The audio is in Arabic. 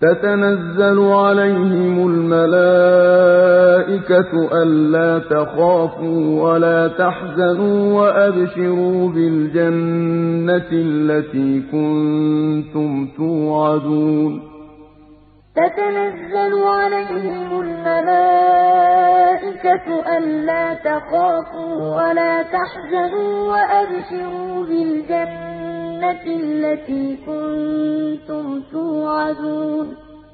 تَتَنَزَّلُ عَلَيْهِمُ الْمَلَائِكَةُ أَلَّا تَخَافُوا وَلَا تَحْزَنُوا وَأَبْشِرُوا بِالْجَنَّةِ الَّتِي كُنتُمْ تُوعَدُونَ. تَتَنَزَّلُ عَلَيْهِمُ الْمَلَائِكَةُ أَلَّا تَخَافُوا وَلَا تَحْزَنُوا وَأَبْشِرُوا بِالْجَنَّةِ الَّتِي كُنتُمْ تُوعَدُونَ